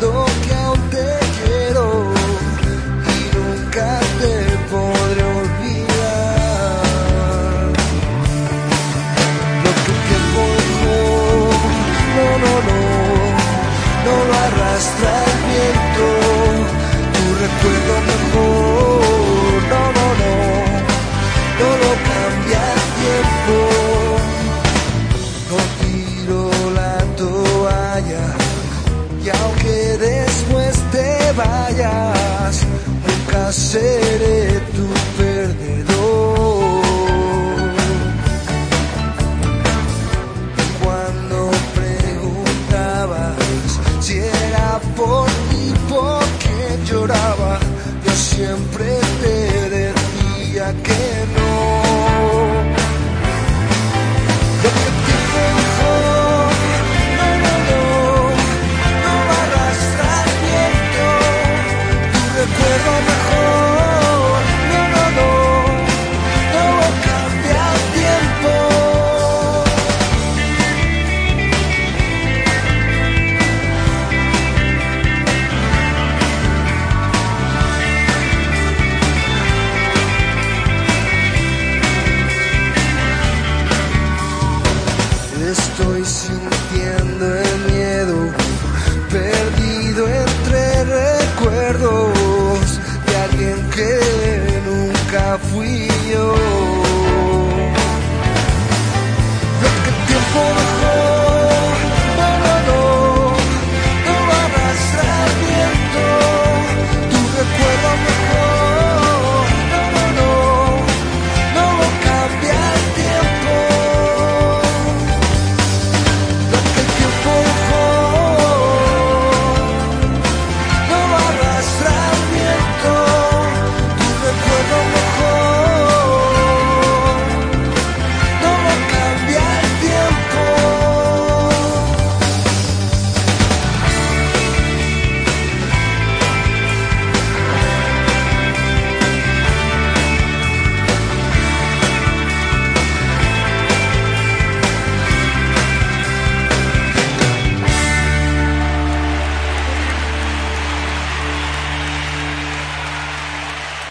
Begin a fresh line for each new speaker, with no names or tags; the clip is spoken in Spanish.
sabiendo que aún te quiero y nunca te podré olvidar. Lo que el dejó, no, no, no, no lo arrastras. que después te vayas, nunca seré tu perdedor. Cuando preguntabas si era por mí, por qué lloraba, yo siempre te decía que no. estoy sintiendo el miedo, perdido entre recuerdos de alguien que nunca fui yo.